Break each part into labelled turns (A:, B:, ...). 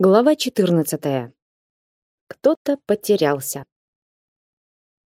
A: Глава 14. Кто-то потерялся.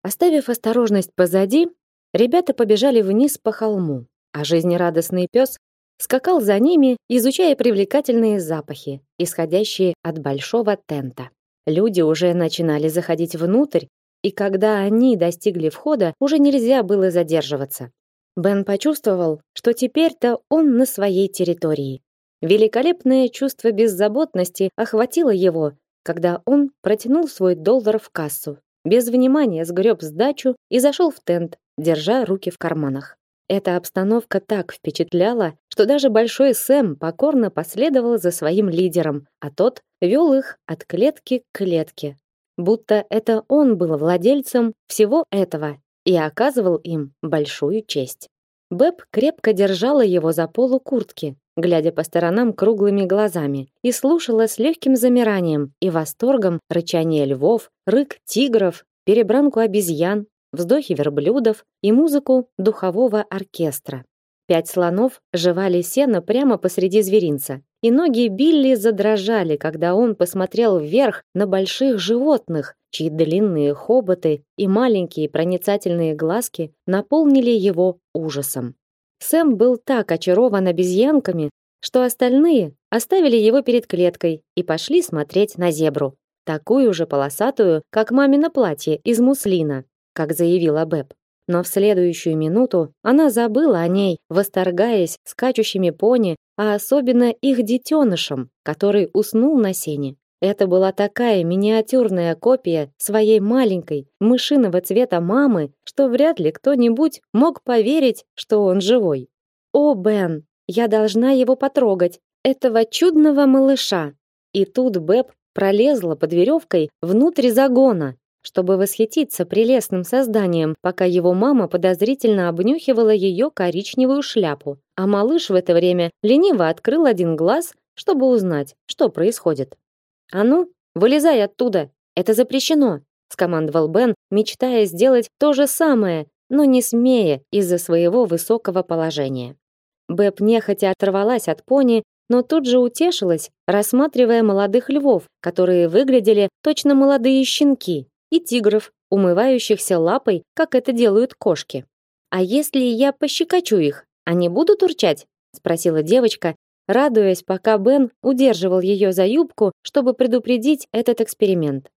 A: Оставив осторожность позади, ребята побежали вниз по холму, а жизнерадостный пес скакал за ними, изучая привлекательные запахи, исходящие от большого тента. Люди уже начинали заходить внутрь, и когда они достигли входа, уже нельзя было задерживаться. Бен почувствовал, что теперь-то он на своей территории. Великолепное чувство беззаботности охватило его, когда он протянул свой доллар в кассу, без внимания сгреб сдачу и зашел в тент, держа руки в карманах. Эта обстановка так впечатляла, что даже большой Сэм покорно последовал за своим лидером, а тот вел их от клетки к клетке. Будто это он был владельцем всего этого и оказывал им большую честь. Бэб крепко держала его за полу куртки, глядя по сторонам круглыми глазами, и слушала с легким замиранием и восторгом рычание львов, рык тигров, перебранку обезьян, вздохи верблюдов и музыку духового оркестра. Пять слонов жевали сено прямо посреди зверинца, и ноги Билли задрожали, когда он посмотрел вверх на больших животных, чьи длинные хоботы и маленькие проницательные глазки наполнили его ужасом. Сэм был так очарован обезьянками, что остальные оставили его перед клеткой и пошли смотреть на зебру, такую же полосатую, как мамино платье из муслина, как заявила Бэб. Но в следующую минуту она забыла о ней, восторгаясь скачущими пони, а особенно их детенышем, который уснул на сене. Это была такая миниатюрная копия своей маленькой, мышиного цвета мамы, что вряд ли кто-нибудь мог поверить, что он живой. «О, Бен, я должна его потрогать, этого чудного малыша!» И тут Бэб пролезла под веревкой внутрь загона, чтобы восхититься прелестным созданием, пока его мама подозрительно обнюхивала ее коричневую шляпу, а малыш в это время лениво открыл один глаз, чтобы узнать, что происходит. «А ну, вылезай оттуда! Это запрещено!» — скомандовал Бен, мечтая сделать то же самое, но не смея из-за своего высокого положения. Бэб нехотя оторвалась от пони, но тут же утешилась, рассматривая молодых львов, которые выглядели точно молодые щенки, и тигров, умывающихся лапой, как это делают кошки. «А если я пощекочу их, они будут урчать?» — спросила девочка, радуясь, пока Бен удерживал ее за юбку, чтобы предупредить этот эксперимент.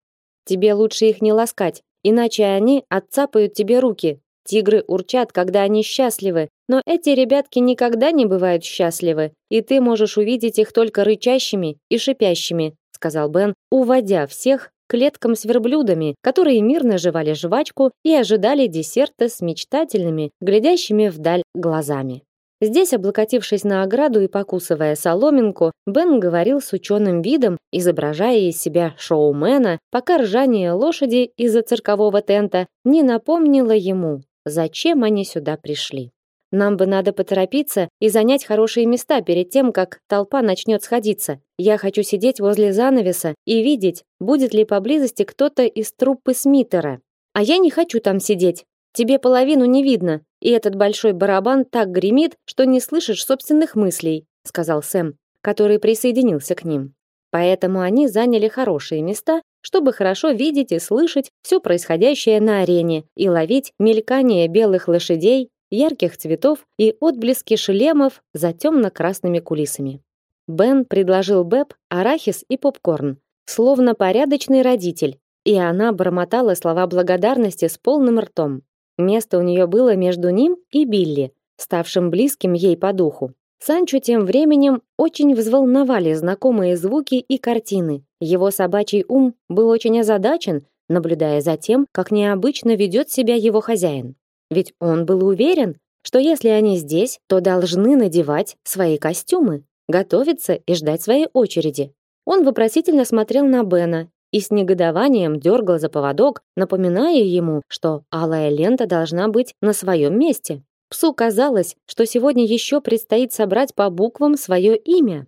A: Тебе лучше их не ласкать, иначе они отцапают тебе руки. Тигры урчат, когда они счастливы, но эти ребятки никогда не бывают счастливы, и ты можешь увидеть их только рычащими и шипящими, сказал Бен, уводя всех клеткам с верблюдами, которые мирно жевали жвачку и ожидали десерта с мечтательными, глядящими вдаль глазами. Здесь, облокотившись на ограду и покусывая соломинку, Бен говорил с ученым видом, изображая из себя шоумена, пока ржание лошади из-за циркового тента не напомнило ему, зачем они сюда пришли. Нам бы надо поторопиться и занять хорошие места перед тем, как толпа начнет сходиться. Я хочу сидеть возле занавеса и видеть, будет ли поблизости кто-то из труппы Смитера. А я не хочу там сидеть. Тебе половину не видно, и этот большой барабан так гремит, что не слышишь собственных мыслей, сказал Сэм, который присоединился к ним. Поэтому они заняли хорошие места, чтобы хорошо видеть и слышать все происходящее на арене и ловить мелькание белых лошадей, ярких цветов и отблески шлемов за темно-красными кулисами. Бен предложил Бэб арахис и попкорн, словно порядочный родитель, и она бормотала слова благодарности с полным ртом. Место у нее было между ним и Билли, ставшим близким ей по духу. Санчо тем временем очень взволновали знакомые звуки и картины. Его собачий ум был очень озадачен, наблюдая за тем, как необычно ведет себя его хозяин. Ведь он был уверен, что если они здесь, то должны надевать свои костюмы, готовиться и ждать своей очереди. Он вопросительно смотрел на Бена, и с негодованием дергал за поводок, напоминая ему, что алая лента должна быть на своем месте. Псу казалось, что сегодня еще предстоит собрать по буквам свое имя.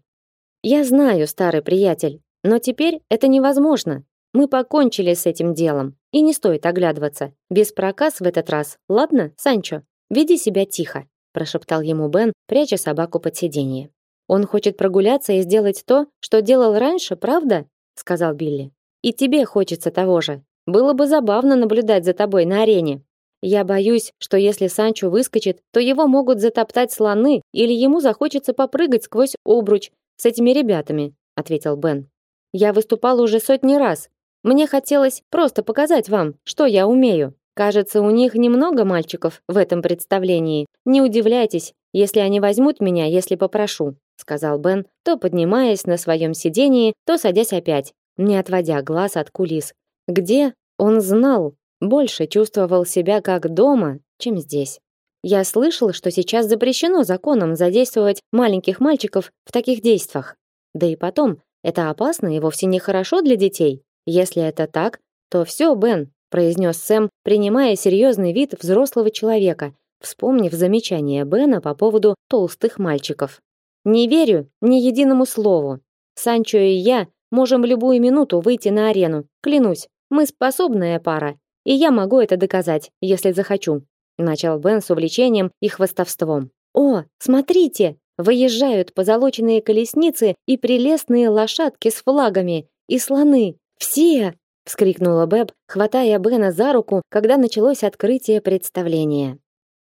A: «Я знаю, старый приятель, но теперь это невозможно. Мы покончили с этим делом, и не стоит оглядываться. Без проказ в этот раз, ладно, Санчо? Веди себя тихо», прошептал ему Бен, пряча собаку под сиденье. Он хочет прогуляться и сделать то, что делал раньше, правда? сказал Билли. И тебе хочется того же. Было бы забавно наблюдать за тобой на арене. Я боюсь, что если Санчо выскочит, то его могут затоптать слоны или ему захочется попрыгать сквозь обруч с этими ребятами, ответил Бен. Я выступал уже сотни раз. Мне хотелось просто показать вам, что я умею. Кажется, у них немного мальчиков в этом представлении. Не удивляйтесь, если они возьмут меня, если попрошу, сказал Бен, то поднимаясь на своем сидении, то садясь опять, не отводя глаз от кулис. Где он знал, больше чувствовал себя как дома, чем здесь. Я слышал, что сейчас запрещено законом задействовать маленьких мальчиков в таких действиях. Да и потом, это опасно и вовсе не хорошо для детей. Если это так, то все, Бен, произнес Сэм, принимая серьезный вид взрослого человека, вспомнив замечание Бена по поводу толстых мальчиков. Не верю ни единому слову. Санчо и я можем в любую минуту выйти на арену. Клянусь, мы способная пара, и я могу это доказать, если захочу. Начал Бен с увлечением и хвастовством. О, смотрите, выезжают позолоченные колесницы и прелестные лошадки с флагами и слоны. Все вскрикнула Бэб, хватая Бена за руку, когда началось открытие представления.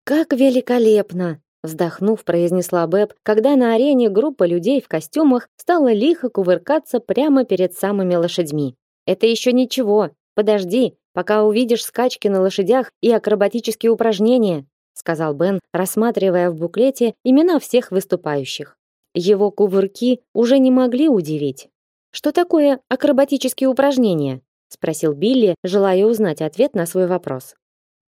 A: Как великолепно, вздохнув, произнесла Бэб, когда на арене группа людей в костюмах стала лихо кувыркаться прямо перед самыми лошадьми. Это еще ничего. Подожди, пока увидишь скачки на лошадях и акробатические упражнения, сказал Бен, рассматривая в буклете имена всех выступающих. Его кувырки уже не могли удивить. Что такое акробатические упражнения? спросил Билли, желая узнать ответ на свой вопрос.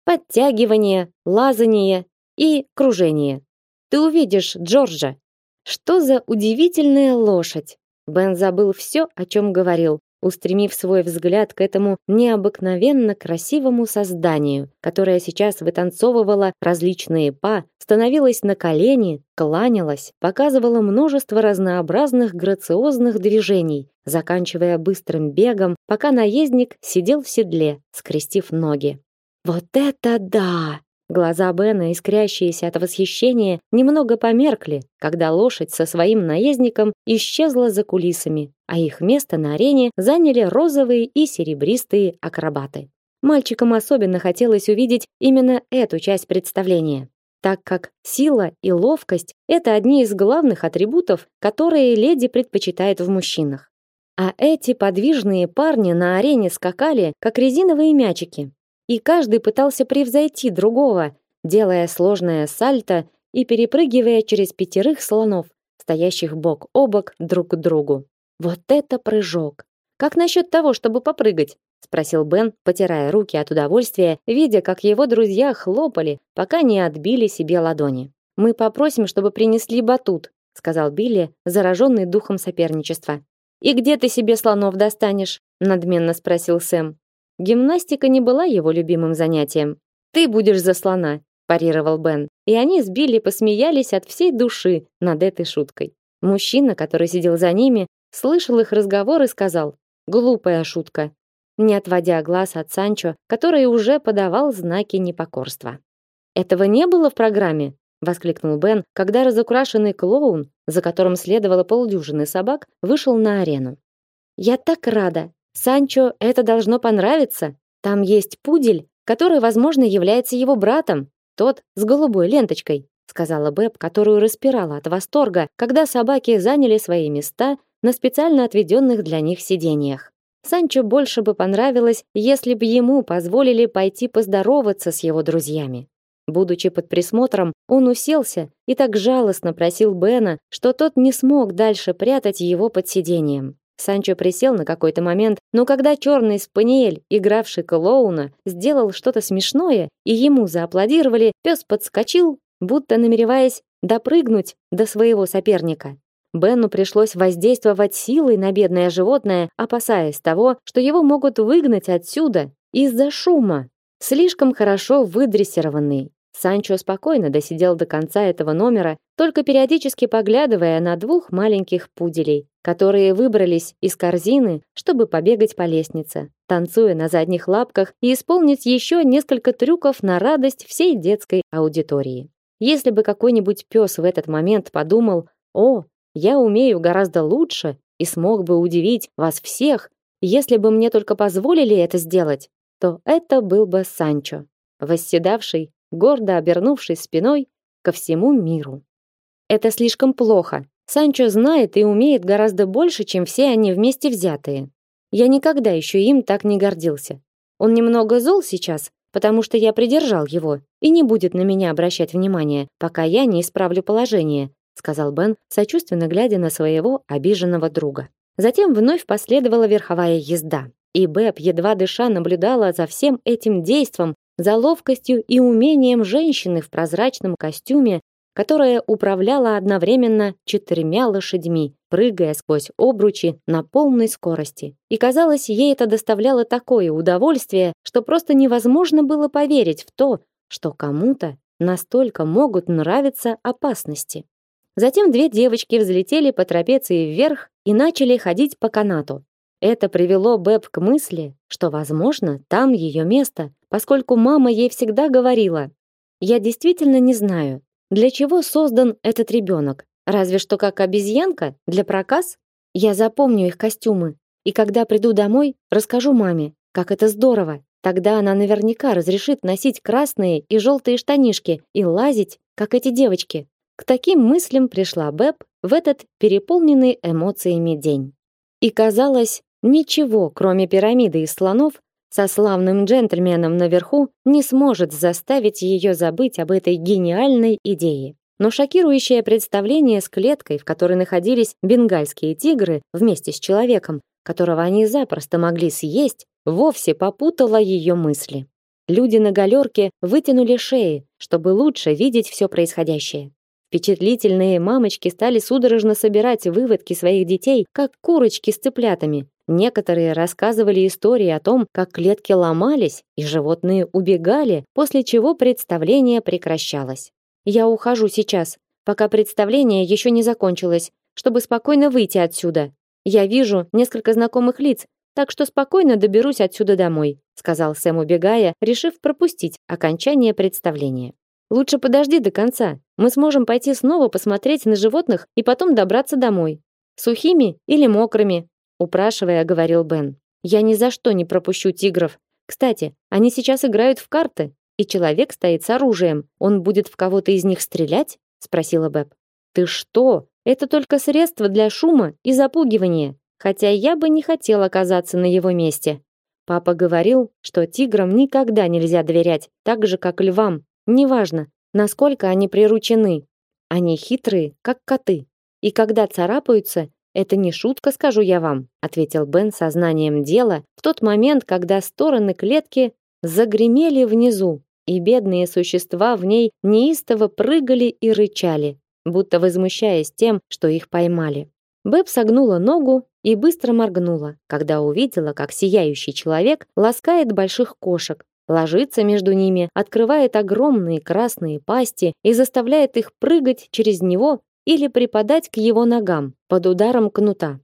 A: Подтягивание, лазание и кружение. Ты увидишь Джорджа. Что за удивительная лошадь. Бен забыл все, о чем говорил, устремив свой взгляд к этому необыкновенно красивому созданию, которое сейчас вытанцовывало различные па, становилось на колени, кланялось, показывало множество разнообразных грациозных движений, заканчивая быстрым бегом, пока наездник сидел в седле, скрестив ноги. Вот это да! Глаза Бена, искрящиеся от восхищения, немного померкли, когда лошадь со своим наездником исчезла за кулисами, а их место на арене заняли розовые и серебристые акробаты. Мальчикам особенно хотелось увидеть именно эту часть представления, так как сила и ловкость это одни из главных атрибутов, которые леди предпочитает в мужчинах. А эти подвижные парни на арене скакали, как резиновые мячики, и каждый пытался превзойти другого, делая сложное сальто и перепрыгивая через пятерых слонов, стоящих бок о бок друг к другу. Вот это прыжок! Как насчет того, чтобы попрыгать? спросил Бен, потирая руки от удовольствия, видя, как его друзья хлопали, пока не отбили себе ладони. Мы попросим, чтобы принесли батут, сказал Билли, зараженный духом соперничества. И где ты себе слонов достанешь? надменно спросил Сэм. Гимнастика не была его любимым занятием. Ты будешь за слона, парировал Бен, и они с Билли посмеялись от всей души над этой шуткой. Мужчина, который сидел за ними, слышал их разговор и сказал: "Глупая шутка", не отводя глаз от Санчо, который уже подавал знаки непокорства. Этого не было в программе, воскликнул Бен, когда разукрашенный клоун, за которым следовало полдюжины собак, вышел на арену. Я так рада, Санчо это должно понравиться. Там есть пудель, который, возможно, является его братом, тот с голубой ленточкой, сказала Бэб, которую распирала от восторга, когда собаки заняли свои места на специально отведенных для них сиденьях. Санчо больше бы понравилось, если бы ему позволили пойти поздороваться с его друзьями. Будучи под присмотром, он уселся и так жалостно просил Бена, что тот не смог дальше прятать его под сиденьем. Санчо присел на какой-то момент, но когда черный спаниель, игравший клоуна, сделал что-то смешное, и ему зааплодировали, пес подскочил, будто намереваясь допрыгнуть до своего соперника. Бену пришлось воздействовать силой на бедное животное, опасаясь того, что его могут выгнать отсюда из-за шума. Слишком хорошо выдрессированный, Санчо спокойно досидел до конца этого номера, только периодически поглядывая на двух маленьких пуделей, которые выбрались из корзины, чтобы побегать по лестнице, танцуя на задних лапках и исполнить еще несколько трюков на радость всей детской аудитории. Если бы какой-нибудь пес в этот момент подумал: "О, Я умею гораздо лучше и смог бы удивить вас всех, если бы мне только позволили это сделать, то это был бы Санчо, восседавший, гордо обернувшись спиной ко всему миру. Это слишком плохо. Санчо знает и умеет гораздо больше, чем все они вместе взятые. Я никогда еще им так не гордился. Он немного зол сейчас, потому что я придержал его и не будет на меня обращать внимания, пока я не исправлю положение, сказал Бен, сочувственно глядя на своего обиженного друга. Затем вновь последовала верховая езда. И Бэб, едва дыша, наблюдала за всем этим действом, за ловкостью и умением женщины в прозрачном костюме, которая управляла одновременно четырьмя лошадьми, прыгая сквозь обручи на полной скорости. И казалось, ей это доставляло такое удовольствие, что просто невозможно было поверить в то, что кому-то настолько могут нравиться опасности. Затем две девочки взлетели по трапеции вверх и начали ходить по канату. Это привело Бэб к мысли, что, возможно, там ее место, поскольку мама ей всегда говорила: "Я действительно не знаю, для чего создан этот ребенок. Разве что как обезьянка для проказ. Я запомню их костюмы, и когда приду домой, расскажу маме, как это здорово. Тогда она наверняка разрешит носить красные и желтые штанишки и лазить, как эти девочки. К таким мыслям пришла Бэб в этот переполненный эмоциями день. И казалось, ничего, кроме пирамиды из слонов, со славным джентльменом наверху не сможет заставить ее забыть об этой гениальной идее. Но шокирующее представление с клеткой, в которой находились бенгальские тигры вместе с человеком, которого они запросто могли съесть, вовсе попутало ее мысли. Люди на галерке вытянули шеи, чтобы лучше видеть все происходящее. Впечатлительные мамочки стали судорожно собирать выводки своих детей, как курочки с цыплятами. Некоторые рассказывали истории о том, как клетки ломались и животные убегали, после чего представление прекращалось. Я ухожу сейчас, пока представление еще не закончилось, чтобы спокойно выйти отсюда. Я вижу несколько знакомых лиц, так что спокойно доберусь отсюда домой, сказал Сэм, убегая, решив пропустить окончание представления. Лучше подожди до конца. Мы сможем пойти снова посмотреть на животных и потом добраться домой. Сухими или мокрыми, упрашивая, говорил Бен. Я ни за что не пропущу тигров. Кстати, они сейчас играют в карты, и человек стоит с оружием. Он будет в кого-то из них стрелять? спросила Бэб. Ты что? Это только средство для шума и запугивания. Хотя я бы не хотел оказаться на его месте. Папа говорил, что тиграм никогда нельзя доверять, так же как львам, Неважно, насколько они приручены. Они хитрые, как коты. И когда царапаются, это не шутка, скажу я вам, ответил Бен со знанием дела в тот момент, когда стороны клетки загремели внизу, и бедные существа в ней неистово прыгали и рычали, будто возмущаясь тем, что их поймали. Бэб согнула ногу и быстро моргнула, когда увидела, как сияющий человек ласкает больших кошек, ложится между ними, открывает огромные красные пасти и заставляет их прыгать через него или припадать к его ногам под ударом кнута.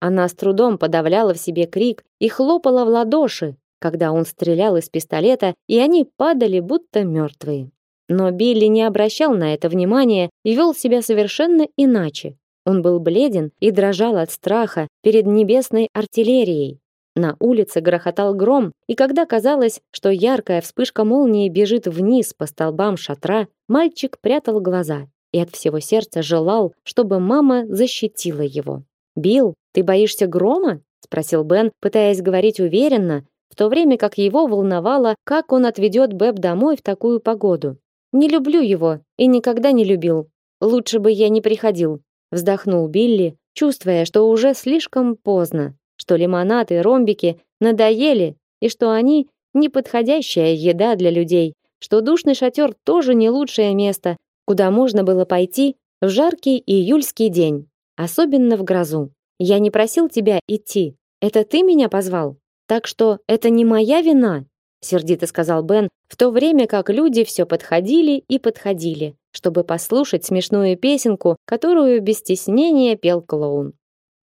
A: Она с трудом подавляла в себе крик и хлопала в ладоши, когда он стрелял из пистолета, и они падали будто мертвые. Но Билли не обращал на это внимания и вел себя совершенно иначе. Он был бледен и дрожал от страха перед небесной артиллерией, на улице грохотал гром, и когда казалось, что яркая вспышка молнии бежит вниз по столбам шатра, мальчик прятал глаза и от всего сердца желал, чтобы мама защитила его. «Билл, ты боишься грома?» — спросил Бен, пытаясь говорить уверенно, в то время как его волновало, как он отведет Бэб домой в такую погоду. «Не люблю его и никогда не любил. Лучше бы я не приходил», — вздохнул Билли, чувствуя, что уже слишком поздно что лимонад и ромбики надоели и что они неподходящая еда для людей, что душный шатер тоже не лучшее место, куда можно было пойти в жаркий июльский день, особенно в грозу. Я не просил тебя идти. Это ты меня позвал. Так что это не моя вина, сердито сказал Бен, в то время как люди все подходили и подходили, чтобы послушать смешную песенку, которую без стеснения пел клоун.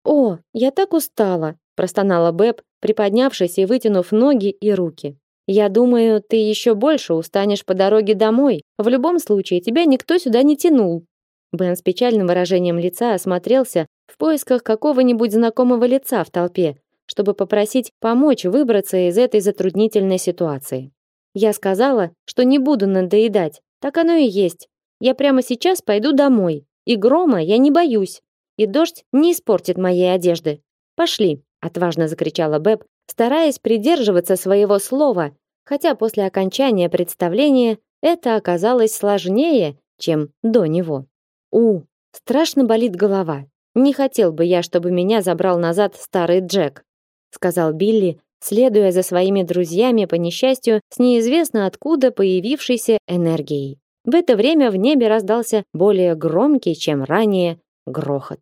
A: О, я так устала, простонала Бэб, приподнявшись и вытянув ноги и руки. Я думаю, ты еще больше устанешь по дороге домой. В любом случае тебя никто сюда не тянул. Бен с печальным выражением лица осмотрелся в поисках какого-нибудь знакомого лица в толпе, чтобы попросить помочь выбраться из этой затруднительной ситуации. Я сказала, что не буду надоедать. Так оно и есть. Я прямо сейчас пойду домой. И грома я не боюсь. И дождь не испортит моей одежды. Пошли, отважно закричала Бэб, стараясь придерживаться своего слова, хотя после окончания представления это оказалось сложнее, чем до него. У, страшно болит голова. Не хотел бы я, чтобы меня забрал назад старый Джек, сказал Билли, следуя за своими друзьями по несчастью с неизвестно откуда появившейся энергией. В это время в небе раздался более громкий, чем ранее, грохот.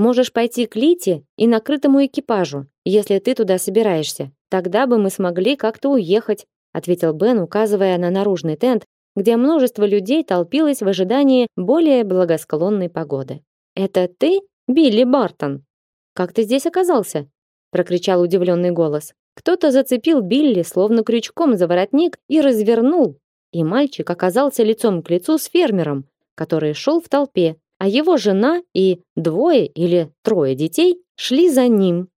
A: Можешь пойти к Лите и накрытому экипажу, если ты туда собираешься. Тогда бы мы смогли как-то уехать, ответил Бен, указывая на наружный тент, где множество людей толпилось в ожидании более благосклонной погоды. Это ты, Билли Бартон? Как ты здесь оказался? прокричал удивленный голос. Кто-то зацепил Билли словно крючком за воротник и развернул, и мальчик оказался лицом к лицу с фермером, который шел в толпе, а его жена и двое или трое детей шли за ним.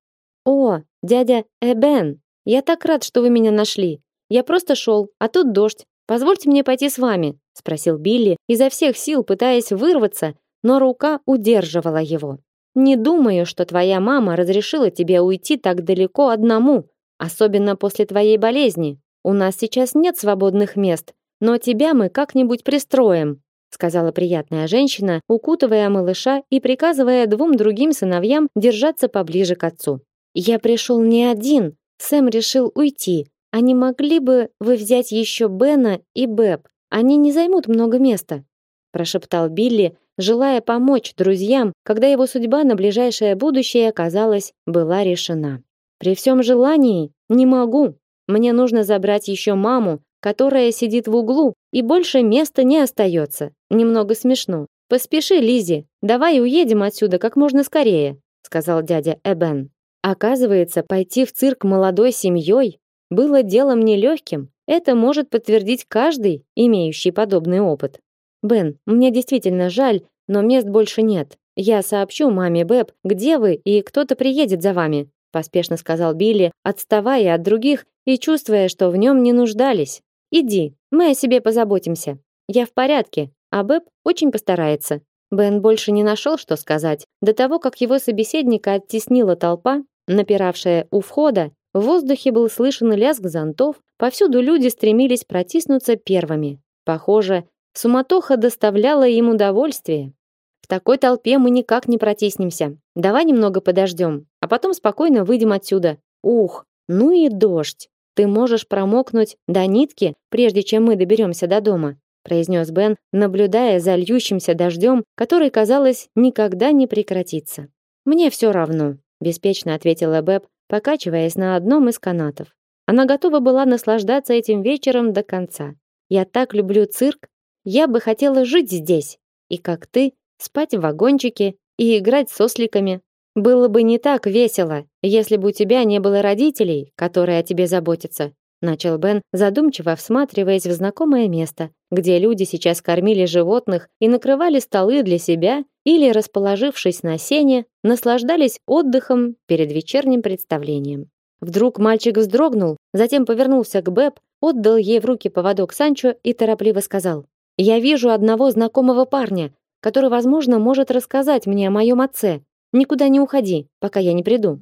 A: О, дядя Эбен, я так рад, что вы меня нашли. Я просто шел, а тут дождь. Позвольте мне пойти с вами, спросил Билли, изо всех сил пытаясь вырваться, но рука удерживала его. Не думаю, что твоя мама разрешила тебе уйти так далеко одному, особенно после твоей болезни. У нас сейчас нет свободных мест, но тебя мы как-нибудь пристроим, сказала приятная женщина, укутывая малыша и приказывая двум другим сыновьям держаться поближе к отцу. Я пришел не один. Сэм решил уйти, а не могли бы вы взять еще Бена и Бэб? Они не займут много места, прошептал Билли, желая помочь друзьям, когда его судьба на ближайшее будущее, казалось, была решена. При всем желании не могу. Мне нужно забрать еще маму, которая сидит в углу, и больше места не остается. Немного смешно. Поспеши, Лизи, давай уедем отсюда как можно скорее, сказал дядя Эбен. Оказывается, пойти в цирк молодой семьей было делом нелегким. Это может подтвердить каждый, имеющий подобный опыт. Бен, мне действительно жаль, но мест больше нет. Я сообщу маме Бэб, где вы, и кто-то приедет за вами, поспешно сказал Билли, отставая от других и чувствуя, что в нем не нуждались. Иди, мы о себе позаботимся. Я в порядке, а Бэб очень постарается. Бен больше не нашел, что сказать. До того, как его собеседника оттеснила толпа, напиравшая у входа, в воздухе был слышен лязг зонтов, повсюду люди стремились протиснуться первыми. Похоже, суматоха доставляла им удовольствие. В такой толпе мы никак не протиснемся. Давай немного подождем, а потом спокойно выйдем отсюда. Ух, ну и дождь. Ты можешь промокнуть до нитки, прежде чем мы доберемся до дома, произнес Бен, наблюдая за льющимся дождем, который, казалось, никогда не прекратится. Мне все равно, беспечно ответила Бэб, покачиваясь на одном из канатов. Она готова была наслаждаться этим вечером до конца. Я так люблю цирк. Я бы хотела жить здесь. И как ты, спать в вагончике и играть с осликами. Было бы не так весело, если бы у тебя не было родителей, которые о тебе заботятся, начал Бен, задумчиво всматриваясь в знакомое место, где люди сейчас кормили животных и накрывали столы для себя или, расположившись на сене, наслаждались отдыхом перед вечерним представлением. Вдруг мальчик вздрогнул, затем повернулся к Бэб, отдал ей в руки поводок Санчо и торопливо сказал: "Я вижу одного знакомого парня, который, возможно, может рассказать мне о моем отце. Никуда не уходи, пока я не приду".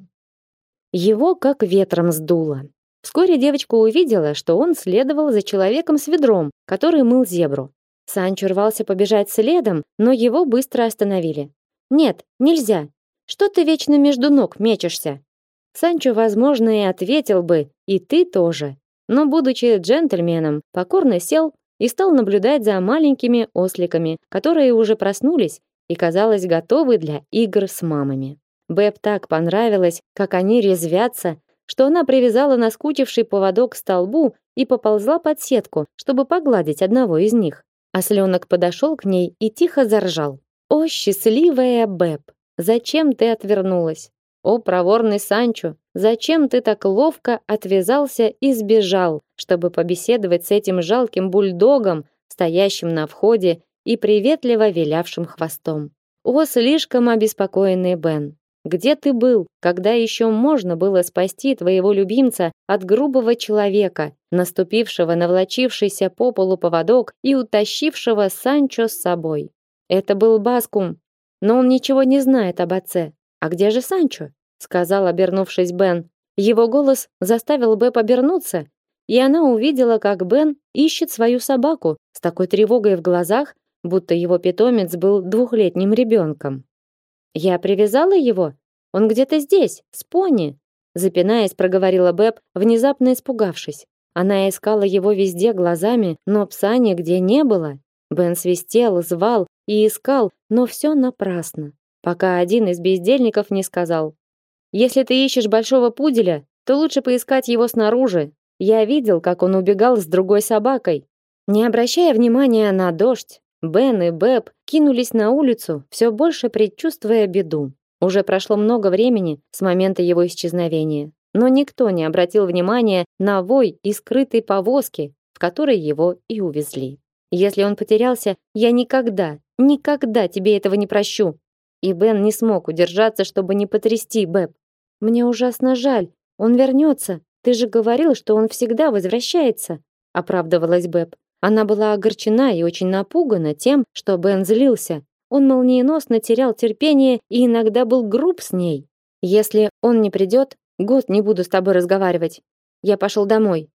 A: Его как ветром сдуло. Вскоре девочка увидела, что он следовал за человеком с ведром, который мыл зебру. Санчо рвался побежать следом, но его быстро остановили. «Нет, нельзя. Что ты вечно между ног мечешься?» Санчо, возможно, и ответил бы, и ты тоже. Но, будучи джентльменом, покорно сел и стал наблюдать за маленькими осликами, которые уже проснулись и, казалось, готовы для игр с мамами. Бэб так понравилось, как они резвятся, что она привязала наскучивший поводок к столбу и поползла под сетку, чтобы погладить одного из них. Осленок подошел к ней и тихо заржал. «О, счастливая Бэб! Зачем ты отвернулась? О, проворный Санчо! Зачем ты так ловко отвязался и сбежал, чтобы побеседовать с этим жалким бульдогом, стоящим на входе и приветливо вилявшим хвостом. О, слишком обеспокоенный Бен. Где ты был, когда еще можно было спасти твоего любимца от грубого человека, наступившего на влачившийся по полу поводок и утащившего Санчо с собой? Это был Баскум, но он ничего не знает об отце. А где же Санчо? сказал, обернувшись Бен. Его голос заставил Бэб обернуться, и она увидела, как Бен ищет свою собаку с такой тревогой в глазах, будто его питомец был двухлетним ребенком. Я привязала его. Он где-то здесь, с пони, запинаясь, проговорила Бэб, внезапно испугавшись. Она искала его везде глазами, но пса нигде не было. Бен свистел, звал и искал, но все напрасно, пока один из бездельников не сказал: "Если ты ищешь большого пуделя, то лучше поискать его снаружи. Я видел, как он убегал с другой собакой". Не обращая внимания на дождь, Бен и Бэб кинулись на улицу, все больше предчувствуя беду. Уже прошло много времени с момента его исчезновения, но никто не обратил внимания на вой и скрытой повозки, в которой его и увезли. Если он потерялся, я никогда, никогда тебе этого не прощу. И Бен не смог удержаться, чтобы не потрясти Бэб. Мне ужасно жаль. Он вернется. Ты же говорил, что он всегда возвращается, оправдывалась Бэб. Она была огорчена и очень напугана тем, что Бен злился. Он молниеносно терял терпение и иногда был груб с ней. Если он не придет, год не буду с тобой разговаривать. Я пошел домой.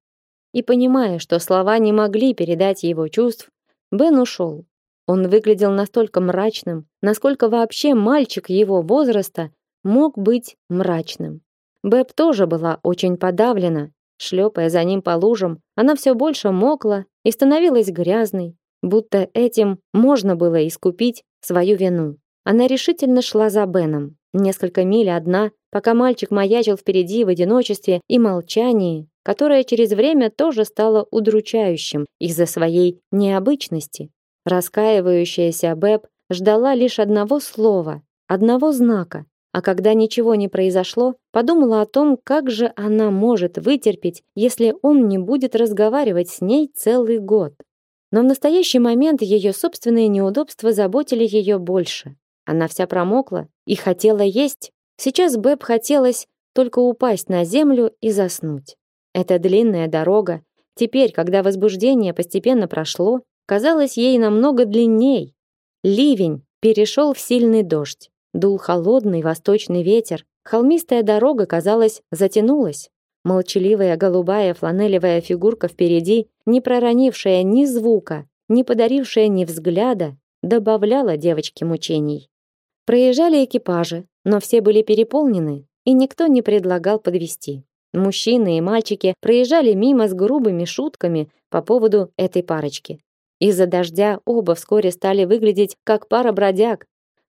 A: И понимая, что слова не могли передать его чувств, Бен ушел. Он выглядел настолько мрачным, насколько вообще мальчик его возраста мог быть мрачным. Бэб тоже была очень подавлена, Шлепая за ним по лужам, она все больше мокла и становилась грязной, будто этим можно было искупить свою вину. Она решительно шла за Беном, несколько миль одна, пока мальчик маячил впереди в одиночестве и молчании, которое через время тоже стало удручающим из-за своей необычности. Раскаивающаяся Бэб ждала лишь одного слова, одного знака, а когда ничего не произошло, подумала о том, как же она может вытерпеть, если он не будет разговаривать с ней целый год. Но в настоящий момент ее собственные неудобства заботили ее больше. Она вся промокла и хотела есть. Сейчас Бэб хотелось только упасть на землю и заснуть. Эта длинная дорога, теперь, когда возбуждение постепенно прошло, казалась ей намного длинней. Ливень перешел в сильный дождь. Дул холодный восточный ветер. Холмистая дорога, казалось, затянулась. Молчаливая голубая фланелевая фигурка впереди, не проронившая ни звука, не подарившая ни взгляда, добавляла девочке мучений. Проезжали экипажи, но все были переполнены, и никто не предлагал подвести. Мужчины и мальчики проезжали мимо с грубыми шутками по поводу этой парочки. Из-за дождя оба вскоре стали выглядеть как пара бродяг,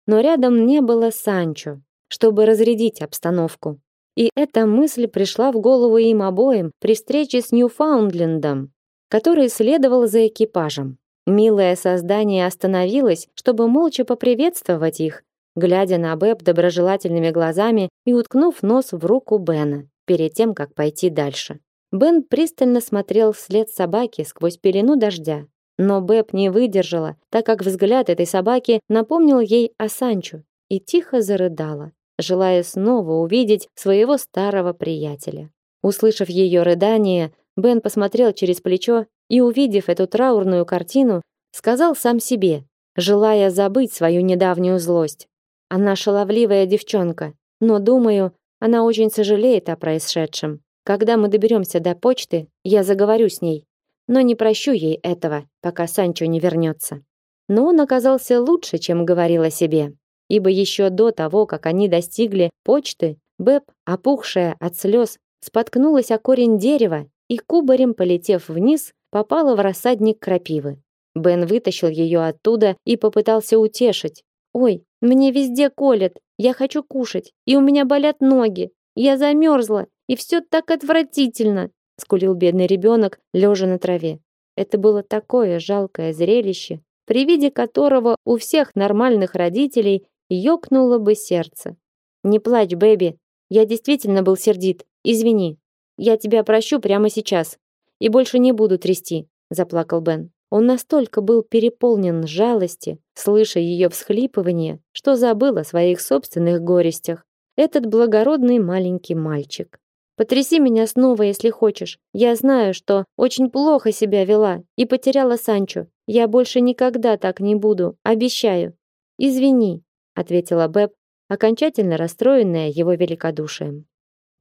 A: но рядом не было Санчо, чтобы разрядить обстановку. И эта мысль пришла в голову им обоим при встрече с Ньюфаундлендом, который следовал за экипажем. Милое создание остановилось, чтобы молча поприветствовать их, глядя на Бэб доброжелательными глазами и уткнув нос в руку Бена перед тем, как пойти дальше. Бен пристально смотрел вслед собаки сквозь пелену дождя, но Бэб не выдержала, так как взгляд этой собаки напомнил ей о Санчо, и тихо зарыдала, желая снова увидеть своего старого приятеля. Услышав ее рыдание, Бен посмотрел через плечо и, увидев эту траурную картину, сказал сам себе, желая забыть свою недавнюю злость. Она шаловливая девчонка, но, думаю, она очень сожалеет о происшедшем. Когда мы доберемся до почты, я заговорю с ней но не прощу ей этого, пока Санчо не вернется. Но он оказался лучше, чем говорил о себе, ибо еще до того, как они достигли почты, Бэб, опухшая от слез, споткнулась о корень дерева и кубарем, полетев вниз, попала в рассадник крапивы. Бен вытащил ее оттуда и попытался утешить. «Ой, мне везде колят, я хочу кушать, и у меня болят ноги, я замерзла, и все так отвратительно скулил бедный ребенок, лежа на траве. Это было такое жалкое зрелище, при виде которого у всех нормальных родителей ёкнуло бы сердце. Не плачь, Бэби. Я действительно был сердит. Извини. Я тебя прощу прямо сейчас и больше не буду трясти, заплакал Бен. Он настолько был переполнен жалости, слыша ее всхлипывание, что забыл о своих собственных горестях. Этот благородный маленький мальчик. Потряси меня снова, если хочешь. Я знаю, что очень плохо себя вела и потеряла Санчо. Я больше никогда так не буду, обещаю. Извини, ответила Бэб, окончательно расстроенная его великодушием.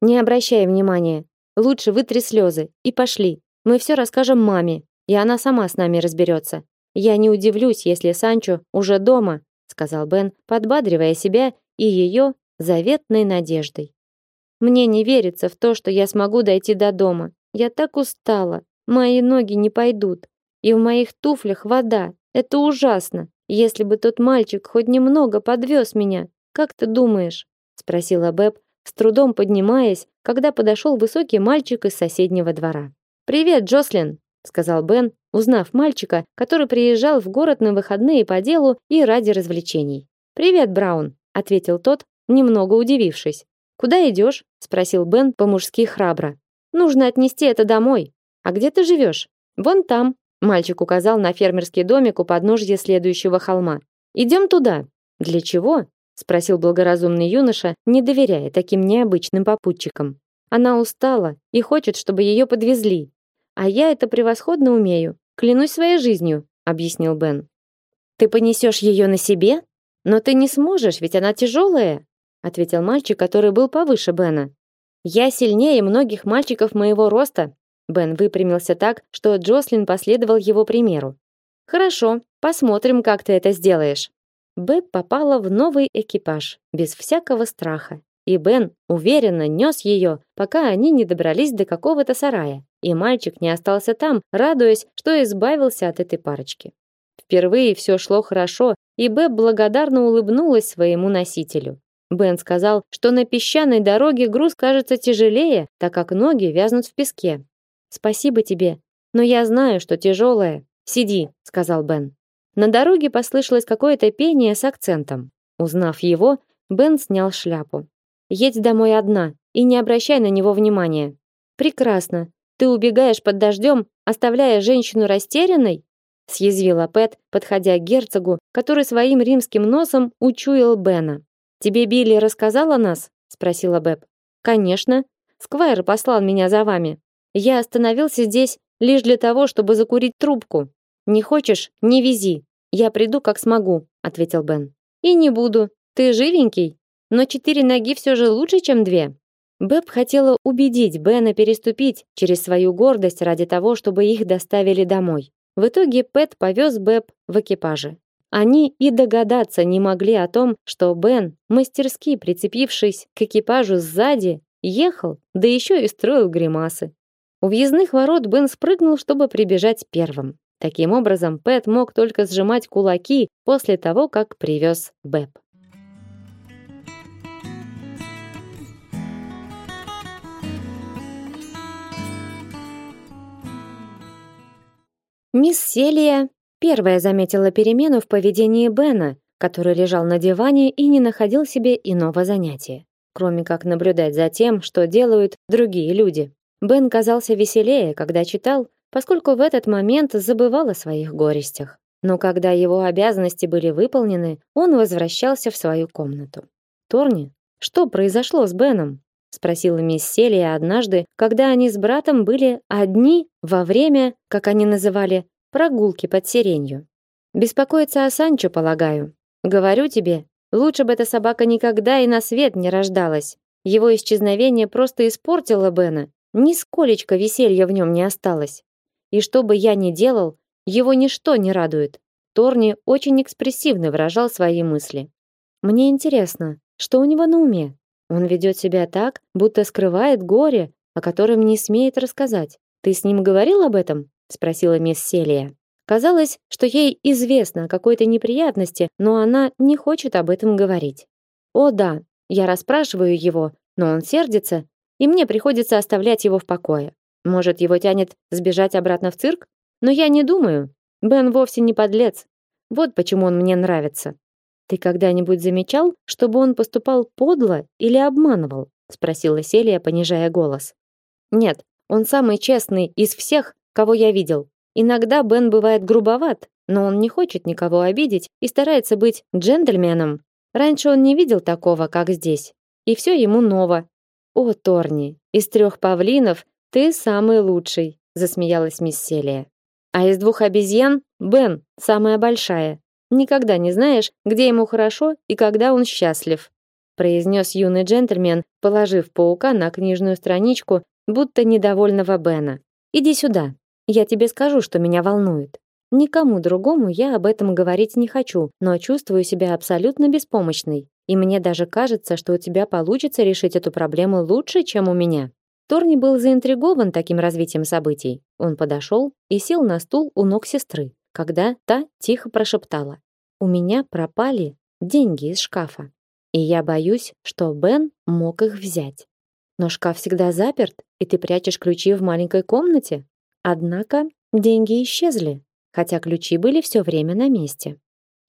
A: Не обращай внимания. Лучше вытри слезы и пошли. Мы все расскажем маме, и она сама с нами разберется. Я не удивлюсь, если Санчо уже дома, сказал Бен, подбадривая себя и ее заветной надеждой. Мне не верится в то, что я смогу дойти до дома. Я так устала. Мои ноги не пойдут. И в моих туфлях вода. Это ужасно. Если бы тот мальчик хоть немного подвез меня, как ты думаешь? спросила Бэб, с трудом поднимаясь, когда подошел высокий мальчик из соседнего двора. Привет, Джослин, сказал Бен, узнав мальчика, который приезжал в город на выходные по делу и ради развлечений. Привет, Браун, ответил тот, немного удивившись. Куда идешь? спросил Бен по-мужски храбро. Нужно отнести это домой. А где ты живешь? Вон там. Мальчик указал на фермерский домик у подножья следующего холма. Идем туда. Для чего? спросил благоразумный юноша, не доверяя таким необычным попутчикам. Она устала и хочет, чтобы ее подвезли. А я это превосходно умею. Клянусь своей жизнью, объяснил Бен. Ты понесешь ее на себе? Но ты не сможешь, ведь она тяжелая ответил мальчик, который был повыше Бена. Я сильнее многих мальчиков моего роста. Бен выпрямился так, что Джослин последовал его примеру. Хорошо, посмотрим, как ты это сделаешь. Бэб попала в новый экипаж без всякого страха, и Бен уверенно нес ее, пока они не добрались до какого-то сарая, и мальчик не остался там, радуясь, что избавился от этой парочки. Впервые все шло хорошо, и Бэб благодарно улыбнулась своему носителю. Бен сказал, что на песчаной дороге груз кажется тяжелее, так как ноги вязнут в песке. Спасибо тебе, но я знаю, что тяжелое. Сиди, сказал Бен. На дороге послышалось какое-то пение с акцентом. Узнав его, Бен снял шляпу. Едь домой одна и не обращай на него внимания. Прекрасно. Ты убегаешь под дождем, оставляя женщину растерянной? съязвила Пэт, подходя к герцогу, который своим римским носом учуял Бена. Тебе Билли рассказал о нас? спросила Бэб. Конечно. Сквайр послал меня за вами. Я остановился здесь лишь для того, чтобы закурить трубку. Не хочешь? Не вези. Я приду, как смогу, ответил Бен. И не буду. Ты живенький, но четыре ноги все же лучше, чем две. Бэб хотела убедить Бена переступить через свою гордость ради того, чтобы их доставили домой. В итоге Пэт повез Бэб в экипаже. Они и догадаться не могли о том, что Бен, мастерски прицепившись к экипажу сзади, ехал, да еще и строил гримасы. У въездных ворот Бен спрыгнул, чтобы прибежать первым. Таким образом, Пэт мог только сжимать кулаки после того, как привез Бэб. Мисс Селия Первая заметила перемену в поведении Бена, который лежал на диване и не находил себе иного занятия, кроме как наблюдать за тем, что делают другие люди. Бен казался веселее, когда читал, поскольку в этот момент забывал о своих горестях. Но когда его обязанности были выполнены, он возвращался в свою комнату. Торни, что произошло с Беном? спросила мисс Селия однажды, когда они с братом были одни во время, как они называли, прогулки под сиренью. Беспокоиться о Санчо, полагаю. Говорю тебе, лучше бы эта собака никогда и на свет не рождалась. Его исчезновение просто испортило Бена. Нисколечко веселья в нем не осталось. И что бы я ни делал, его ничто не радует. Торни очень экспрессивно выражал свои мысли. Мне интересно, что у него на уме? Он ведет себя так, будто скрывает горе, о котором не смеет рассказать. Ты с ним говорил об этом? Спросила мисс Селия. Казалось, что ей известно о какой-то неприятности, но она не хочет об этом говорить. О да, я расспрашиваю его, но он сердится, и мне приходится оставлять его в покое. Может, его тянет сбежать обратно в цирк? Но я не думаю. Бен вовсе не подлец. Вот почему он мне нравится. Ты когда-нибудь замечал, чтобы он поступал подло или обманывал? спросила Селия, понижая голос. Нет, он самый честный из всех, кого я видел. Иногда Бен бывает грубоват, но он не хочет никого обидеть и старается быть джентльменом. Раньше он не видел такого, как здесь. И все ему ново. О, Торни, из трех павлинов ты самый лучший, засмеялась мисс Селия. А из двух обезьян Бен самая большая. Никогда не знаешь, где ему хорошо и когда он счастлив, произнес юный джентльмен, положив паука на книжную страничку, будто недовольного Бена. Иди сюда. Я тебе скажу, что меня волнует. Никому другому я об этом говорить не хочу, но чувствую себя абсолютно беспомощной. И мне даже кажется, что у тебя получится решить эту проблему лучше, чем у меня. Торни был заинтригован таким развитием событий. Он подошел и сел на стул у ног сестры, когда та тихо прошептала: "У меня пропали деньги из шкафа, и я боюсь, что Бен мог их взять. Но шкаф всегда заперт, и ты прячешь ключи в маленькой комнате. Однако деньги исчезли, хотя ключи были все время на месте.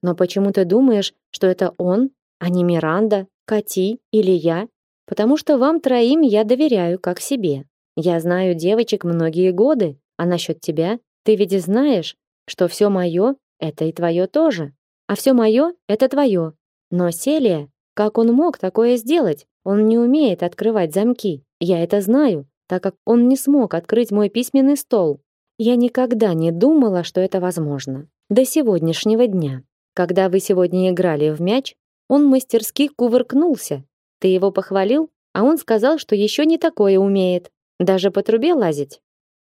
A: Но почему ты думаешь, что это он, а не Миранда, Кати или я? Потому что вам троим я доверяю как себе. Я знаю девочек многие годы, а насчет тебя ты ведь знаешь, что все мое — это и твое тоже, а все мое — это твое. Но Селия, как он мог такое сделать? Он не умеет открывать замки. Я это знаю, так как он не смог открыть мой письменный стол. Я никогда не думала, что это возможно. До сегодняшнего дня. Когда вы сегодня играли в мяч, он мастерски кувыркнулся. Ты его похвалил, а он сказал, что еще не такое умеет. Даже по трубе лазить.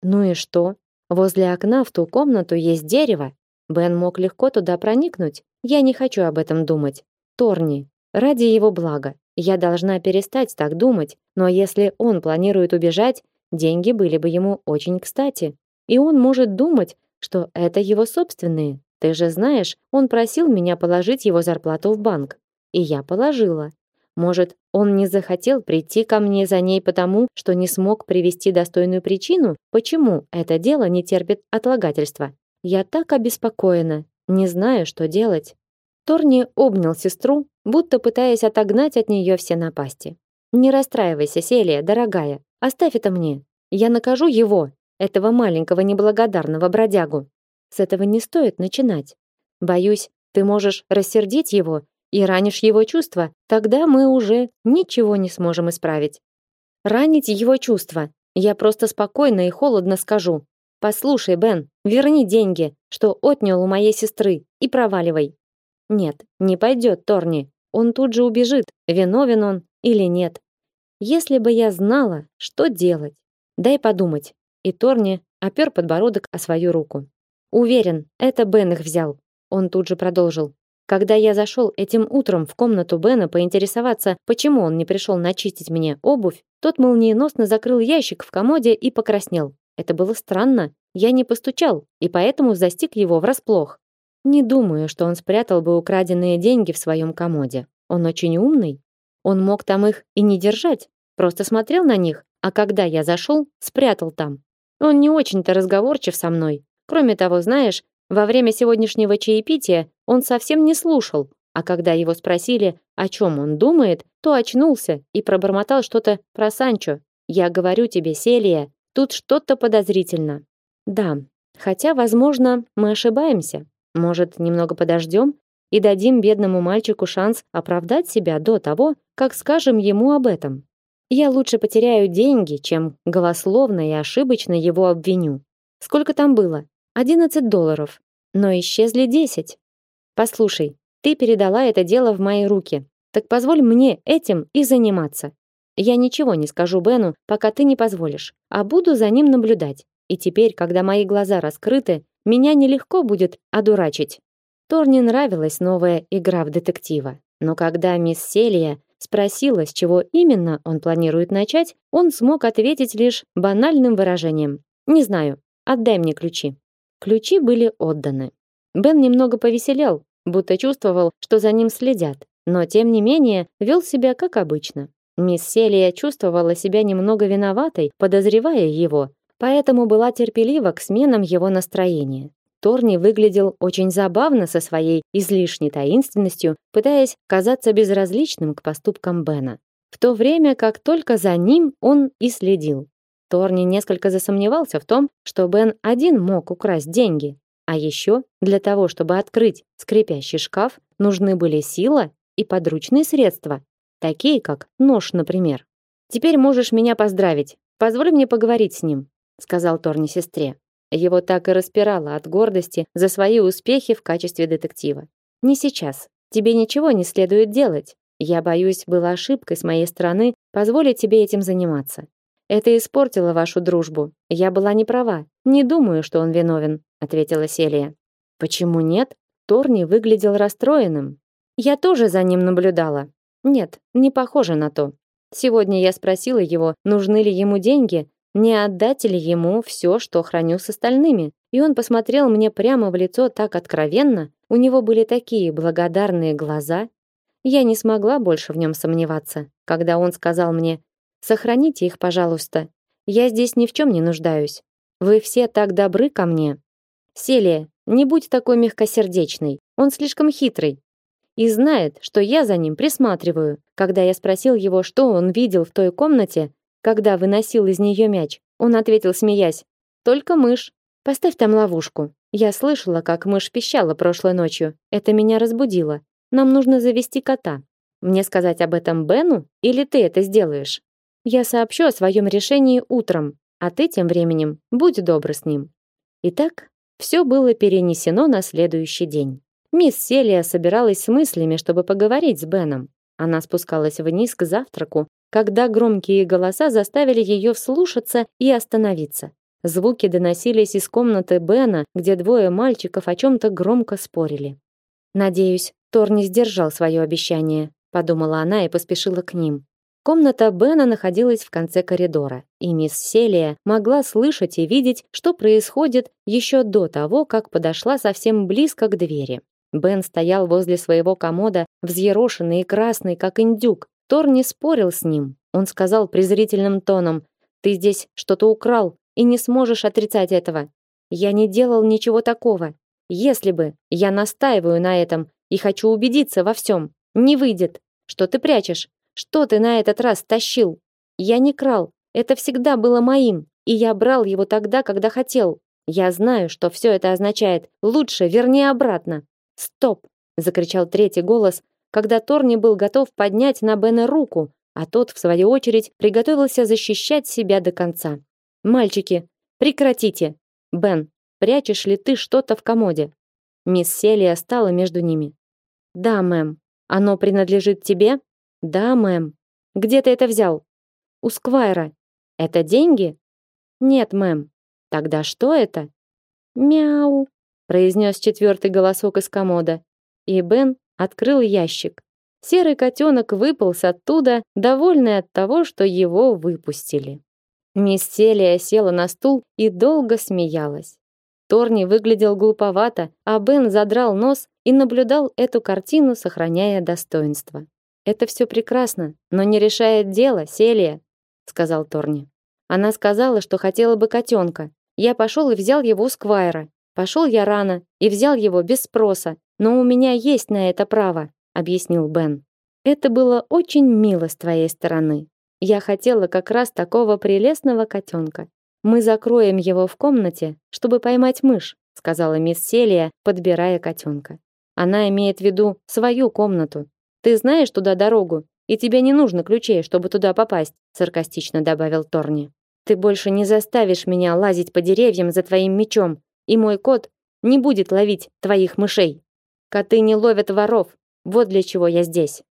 A: Ну и что? Возле окна в ту комнату есть дерево. Бен мог легко туда проникнуть. Я не хочу об этом думать. Торни, ради его блага, я должна перестать так думать, но если он планирует убежать, деньги были бы ему очень кстати. И он может думать, что это его собственные. Ты же знаешь, он просил меня положить его зарплату в банк. И я положила. Может, он не захотел прийти ко мне за ней потому, что не смог привести достойную причину, почему это дело не терпит отлагательства. Я так обеспокоена, не знаю, что делать. Торни обнял сестру, будто пытаясь отогнать от нее все напасти. Не расстраивайся, Селия, дорогая. Оставь это мне. Я накажу его, этого маленького неблагодарного бродягу. С этого не стоит начинать. Боюсь, ты можешь рассердить его и ранишь его чувства, тогда мы уже ничего не сможем исправить. Ранить его чувства. Я просто спокойно и холодно скажу: "Послушай, Бен, верни деньги, что отнял у моей сестры, и проваливай". Нет, не пойдет, Торни. Он тут же убежит, виновен он или нет. Если бы я знала, что делать. Дай подумать и Торни опер подбородок о свою руку. Уверен, это Бен их взял. Он тут же продолжил. Когда я зашел этим утром в комнату Бена поинтересоваться, почему он не пришел начистить мне обувь, тот молниеносно закрыл ящик в комоде и покраснел. Это было странно. Я не постучал, и поэтому застиг его врасплох. Не думаю, что он спрятал бы украденные деньги в своем комоде. Он очень умный. Он мог там их и не держать, просто смотрел на них, а когда я зашел, спрятал там. Он не очень-то разговорчив со мной. Кроме того, знаешь, во время сегодняшнего чаепития он совсем не слушал, а когда его спросили, о чем он думает, то очнулся и пробормотал что-то про Санчо. Я говорю тебе, Селия, тут что-то подозрительно. Да, хотя, возможно, мы ошибаемся. Может, немного подождем и дадим бедному мальчику шанс оправдать себя до того, как скажем ему об этом. Я лучше потеряю деньги, чем голословно и ошибочно его обвиню. Сколько там было? 11 долларов. Но исчезли 10. Послушай, ты передала это дело в мои руки. Так позволь мне этим и заниматься. Я ничего не скажу Бену, пока ты не позволишь, а буду за ним наблюдать. И теперь, когда мои глаза раскрыты, меня нелегко будет одурачить. Торни нравилась новая игра в детектива, но когда мисс Селия спросила, с чего именно он планирует начать, он смог ответить лишь банальным выражением: "Не знаю. Отдай мне ключи". Ключи были отданы. Бен немного повеселел, будто чувствовал, что за ним следят, но тем не менее вел себя как обычно. Мисс Селия чувствовала себя немного виноватой, подозревая его, поэтому была терпелива к сменам его настроения. Торни выглядел очень забавно со своей излишней таинственностью, пытаясь казаться безразличным к поступкам Бена, в то время как только за ним он и следил. Торни несколько засомневался в том, что Бен один мог украсть деньги. А еще для того, чтобы открыть скрипящий шкаф, нужны были сила и подручные средства, такие как нож, например. Теперь можешь меня поздравить. Позволь мне поговорить с ним, сказал Торни сестре. Его так и распирало от гордости за свои успехи в качестве детектива. Не сейчас. Тебе ничего не следует делать. Я боюсь, было ошибкой с моей стороны позволить тебе этим заниматься. Это испортило вашу дружбу. Я была не права. Не думаю, что он виновен, ответила Селия. Почему нет? Торни выглядел расстроенным. Я тоже за ним наблюдала. Нет, не похоже на то. Сегодня я спросила его, нужны ли ему деньги, не отдать ли ему все, что храню с остальными. И он посмотрел мне прямо в лицо так откровенно, у него были такие благодарные глаза. Я не смогла больше в нем сомневаться, когда он сказал мне Сохраните их, пожалуйста. Я здесь ни в чем не нуждаюсь. Вы все так добры ко мне. Селия, не будь такой мягкосердечной. Он слишком хитрый и знает, что я за ним присматриваю. Когда я спросил его, что он видел в той комнате, когда выносил из нее мяч, он ответил, смеясь: "Только мышь. Поставь там ловушку. Я слышала, как мышь пищала прошлой ночью. Это меня разбудило. Нам нужно завести кота. Мне сказать об этом Бену или ты это сделаешь?" Я сообщу о своем решении утром, а ты тем временем будь добр с ним. Итак, все было перенесено на следующий день. Мисс Селия собиралась с мыслями, чтобы поговорить с Беном. Она спускалась вниз к завтраку, когда громкие голоса заставили ее вслушаться и остановиться. Звуки доносились из комнаты Бена, где двое мальчиков о чем-то громко спорили. «Надеюсь, Тор не сдержал свое обещание», — подумала она и поспешила к ним. Комната Бена находилась в конце коридора, и мисс Селия могла слышать и видеть, что происходит еще до того, как подошла совсем близко к двери. Бен стоял возле своего комода, взъерошенный и красный, как индюк. Тор не спорил с ним. Он сказал презрительным тоном: "Ты здесь что-то украл, и не сможешь отрицать этого. Я не делал ничего такого. Если бы я настаиваю на этом и хочу убедиться во всем, не выйдет. Что ты прячешь? Что ты на этот раз тащил? Я не крал. Это всегда было моим, и я брал его тогда, когда хотел. Я знаю, что все это означает. Лучше верни обратно. Стоп, закричал третий голос, когда Торни был готов поднять на Бена руку, а тот в свою очередь приготовился защищать себя до конца. Мальчики, прекратите. Бен, прячешь ли ты что-то в комоде? Мисс Селия стала между ними. Да, мэм. Оно принадлежит тебе? Да, мэм. Где ты это взял? У Сквайра. Это деньги? Нет, мэм. Тогда что это? Мяу, произнес четвертый голосок из комода, и Бен открыл ящик. Серый котенок выполз оттуда, довольный от того, что его выпустили. Мисс Селия села на стул и долго смеялась. Торни выглядел глуповато, а Бен задрал нос и наблюдал эту картину, сохраняя достоинство. Это все прекрасно, но не решает дело, Селия, сказал Торни. Она сказала, что хотела бы котенка. Я пошел и взял его у Сквайра. Пошел я рано и взял его без спроса, но у меня есть на это право, объяснил Бен. Это было очень мило с твоей стороны. Я хотела как раз такого прелестного котенка. Мы закроем его в комнате, чтобы поймать мышь, сказала мисс Селия, подбирая котенка. Она имеет в виду свою комнату, ты знаешь туда дорогу, и тебе не нужно ключей, чтобы туда попасть, саркастично добавил Торни. Ты больше не заставишь меня лазить по деревьям за твоим мечом, и мой кот не будет ловить твоих мышей. Коты не ловят воров. Вот для чего я здесь.